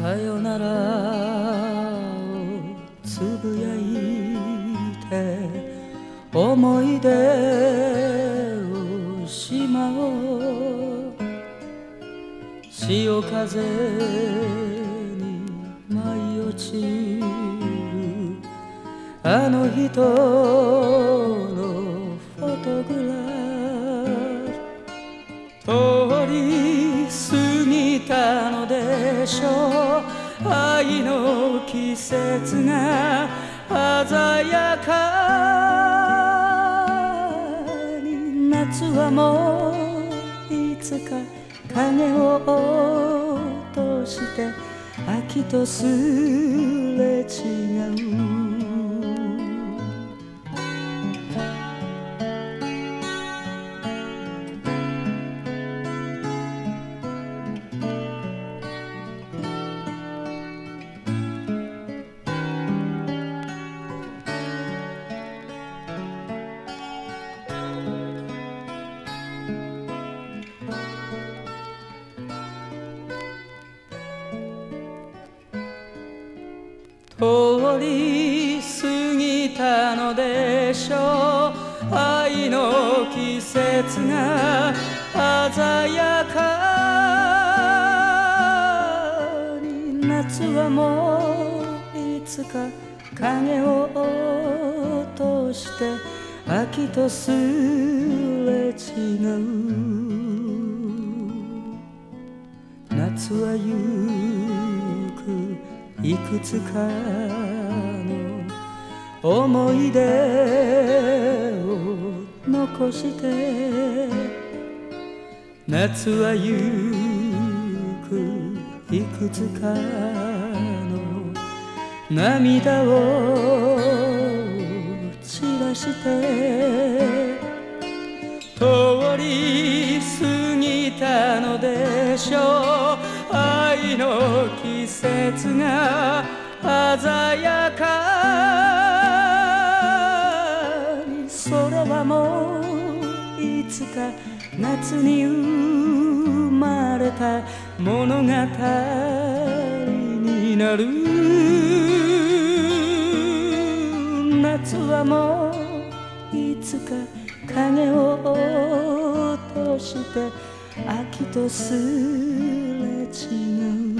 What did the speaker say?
さよなら。をつぶやいて思い出をしまおう潮風に舞い落ちるあの人のフォトグラフ通りしょう。愛の季節が鮮やかに夏はもういつか影を落として秋とすれ違う。通り過ぎたのでしょう。愛の季節が鮮やかに夏はもういつか影を落として秋とすいくつかの思い出を残して夏はゆくいくつかの涙を散らして通り過ぎたのでしょう愛の季が鮮やかに空はもういつか夏に生まれた物語になる。夏はもういつか影を落として秋とすれ違う。